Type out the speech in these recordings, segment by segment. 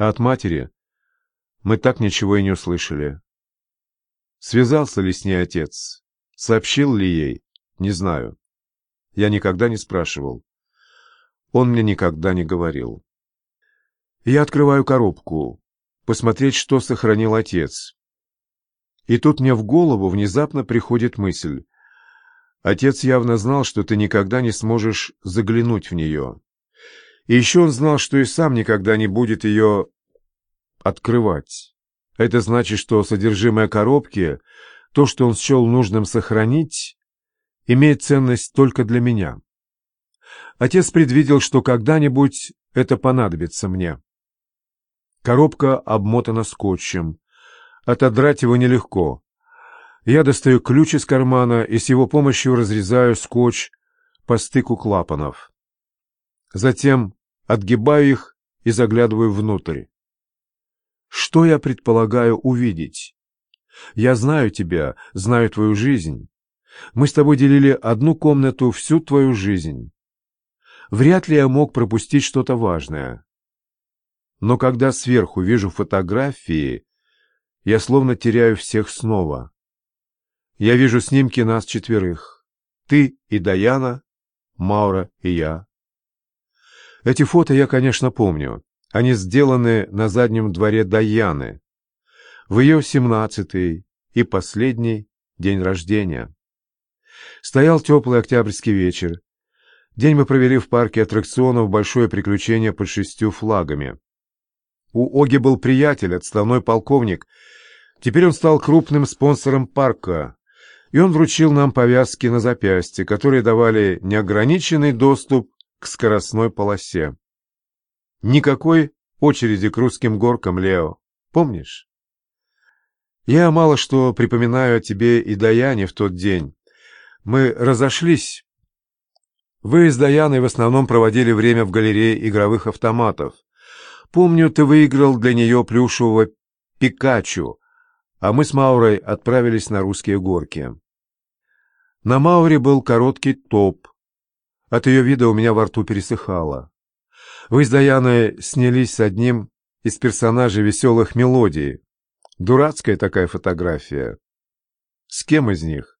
А от матери мы так ничего и не услышали. Связался ли с ней отец? Сообщил ли ей? Не знаю. Я никогда не спрашивал. Он мне никогда не говорил. Я открываю коробку, посмотреть, что сохранил отец. И тут мне в голову внезапно приходит мысль. Отец явно знал, что ты никогда не сможешь заглянуть в нее. И еще он знал, что и сам никогда не будет ее открывать. Это значит, что содержимое коробки, то, что он счел нужным сохранить, имеет ценность только для меня. Отец предвидел, что когда-нибудь это понадобится мне. Коробка обмотана скотчем. Отодрать его нелегко. Я достаю ключ из кармана и с его помощью разрезаю скотч по стыку клапанов. Затем отгибаю их и заглядываю внутрь. Что я предполагаю увидеть? Я знаю тебя, знаю твою жизнь. Мы с тобой делили одну комнату всю твою жизнь. Вряд ли я мог пропустить что-то важное. Но когда сверху вижу фотографии, я словно теряю всех снова. Я вижу снимки нас четверых. Ты и Даяна, Маура и я. Эти фото я, конечно, помню. Они сделаны на заднем дворе Даяны. В ее семнадцатый и последний день рождения. Стоял теплый октябрьский вечер. День мы провели в парке аттракционов «Большое приключение под шестью флагами». У Оги был приятель, отставной полковник. Теперь он стал крупным спонсором парка, и он вручил нам повязки на запястье, которые давали неограниченный доступ к скоростной полосе. Никакой очереди к русским горкам, Лео. Помнишь? Я мало что припоминаю о тебе и Даяне в тот день. Мы разошлись. Вы с Даяной в основном проводили время в галерее игровых автоматов. Помню, ты выиграл для нее плюшевого Пикачу, а мы с Маурой отправились на русские горки. На Мауре был короткий топ. От ее вида у меня во рту пересыхало. Вы с Даяной снялись с одним из персонажей веселых мелодий. Дурацкая такая фотография. С кем из них?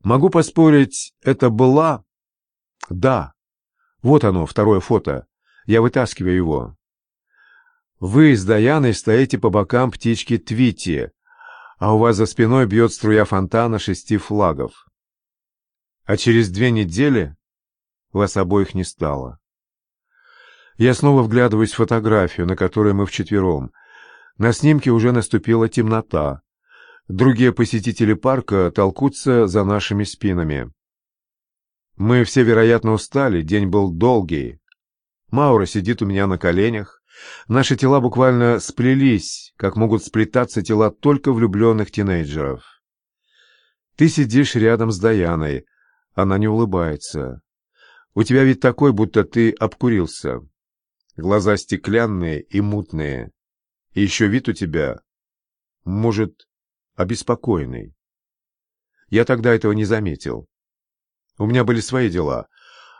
Могу поспорить, это была... Да. Вот оно, второе фото. Я вытаскиваю его. Вы с Даяной стоите по бокам птички Твити, а у вас за спиной бьет струя фонтана шести флагов. А через две недели вас обоих не стало. Я снова вглядываюсь в фотографию, на которой мы вчетвером. На снимке уже наступила темнота. Другие посетители парка толкутся за нашими спинами. Мы все, вероятно, устали, день был долгий. Маура сидит у меня на коленях. Наши тела буквально сплелись, как могут сплетаться тела только влюбленных тинейджеров. Ты сидишь рядом с Даяной. Она не улыбается. У тебя вид такой, будто ты обкурился. Глаза стеклянные и мутные. И еще вид у тебя, может, обеспокоенный. Я тогда этого не заметил. У меня были свои дела.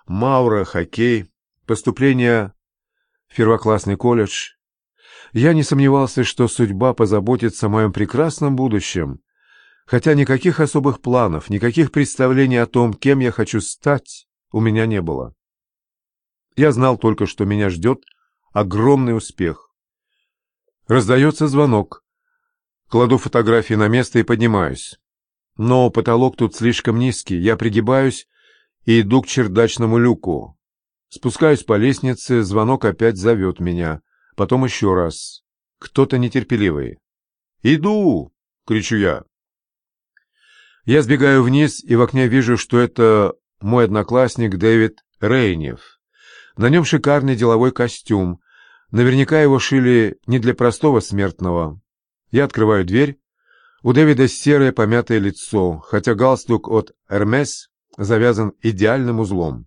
Маура, хоккей, поступление в первоклассный колледж. Я не сомневался, что судьба позаботится о моем прекрасном будущем, хотя никаких особых планов, никаких представлений о том, кем я хочу стать, у меня не было. Я знал только, что меня ждет огромный успех. Раздается звонок. Кладу фотографии на место и поднимаюсь. Но потолок тут слишком низкий, я пригибаюсь и иду к чердачному люку. Спускаюсь по лестнице, звонок опять зовет меня. Потом еще раз. Кто-то нетерпеливый. «Иду!» — кричу я. Я сбегаю вниз и в окне вижу, что это мой одноклассник Дэвид Рейнев. На нем шикарный деловой костюм. Наверняка его шили не для простого смертного. Я открываю дверь. У Дэвида серое помятое лицо, хотя галстук от «Эрмес» завязан идеальным узлом.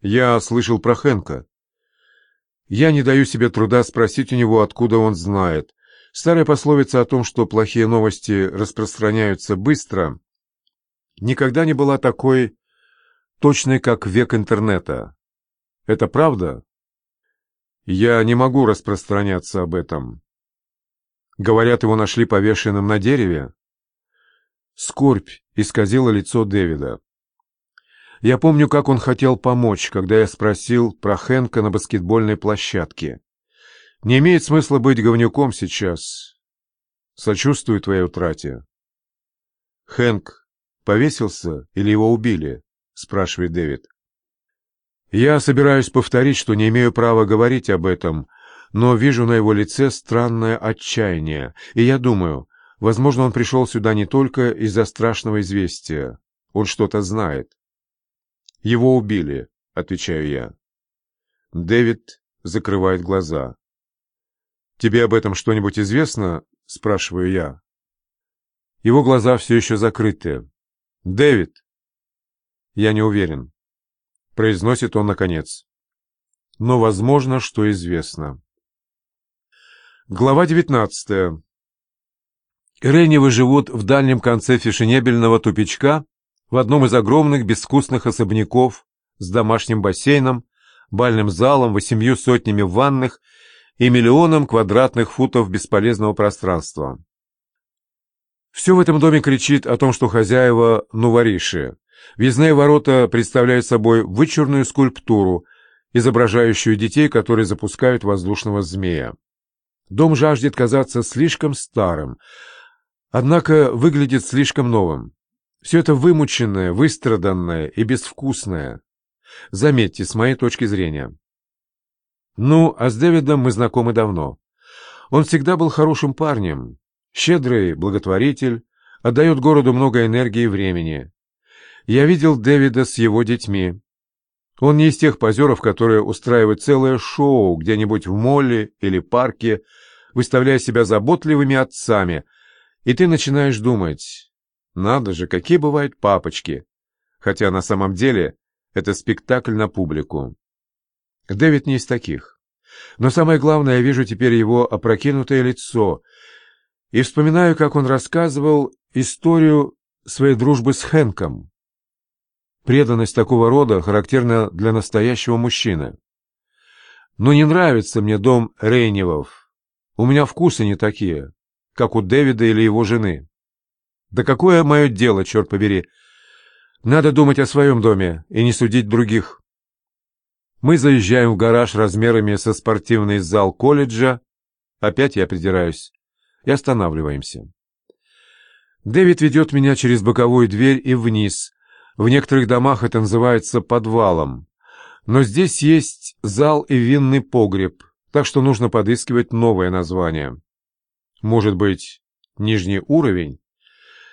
Я слышал про Хэнка. Я не даю себе труда спросить у него, откуда он знает. Старая пословица о том, что плохие новости распространяются быстро, никогда не была такой точной, как век интернета. Это правда? Я не могу распространяться об этом. Говорят, его нашли повешенным на дереве. Скорбь исказила лицо Дэвида. Я помню, как он хотел помочь, когда я спросил про Хэнка на баскетбольной площадке. Не имеет смысла быть говнюком сейчас. Сочувствую твоей утрате. Хэнк повесился или его убили? Спрашивает Дэвид. Я собираюсь повторить, что не имею права говорить об этом, но вижу на его лице странное отчаяние, и я думаю, возможно, он пришел сюда не только из-за страшного известия. Он что-то знает. Его убили, отвечаю я. Дэвид закрывает глаза. Тебе об этом что-нибудь известно? спрашиваю я. Его глаза все еще закрыты. Дэвид. Я не уверен. Произносит он наконец. Но возможно, что известно. Глава девятнадцатая. Реневы живут в дальнем конце фешенебельного тупичка в одном из огромных безвкусных особняков с домашним бассейном, бальным залом, восемью сотнями ванных и миллионом квадратных футов бесполезного пространства. Все в этом доме кричит о том, что хозяева нувориши. Въездные ворота представляют собой вычурную скульптуру, изображающую детей, которые запускают воздушного змея. Дом жаждет казаться слишком старым, однако выглядит слишком новым. Все это вымученное, выстраданное и безвкусное. Заметьте, с моей точки зрения. Ну, а с Дэвидом мы знакомы давно. Он всегда был хорошим парнем, щедрый благотворитель, отдает городу много энергии и времени. Я видел Дэвида с его детьми. Он не из тех позеров, которые устраивают целое шоу где-нибудь в молле или парке, выставляя себя заботливыми отцами, и ты начинаешь думать, надо же, какие бывают папочки. Хотя на самом деле это спектакль на публику. Дэвид не из таких. Но самое главное, я вижу теперь его опрокинутое лицо и вспоминаю, как он рассказывал историю своей дружбы с Хэнком. Преданность такого рода характерна для настоящего мужчины. Но не нравится мне дом Рейневов. У меня вкусы не такие, как у Дэвида или его жены. Да какое мое дело, черт побери? Надо думать о своем доме и не судить других. Мы заезжаем в гараж размерами со спортивный зал колледжа. Опять я придираюсь. И останавливаемся. Дэвид ведет меня через боковую дверь и вниз. В некоторых домах это называется подвалом. Но здесь есть зал и винный погреб, так что нужно подыскивать новое название. Может быть, нижний уровень?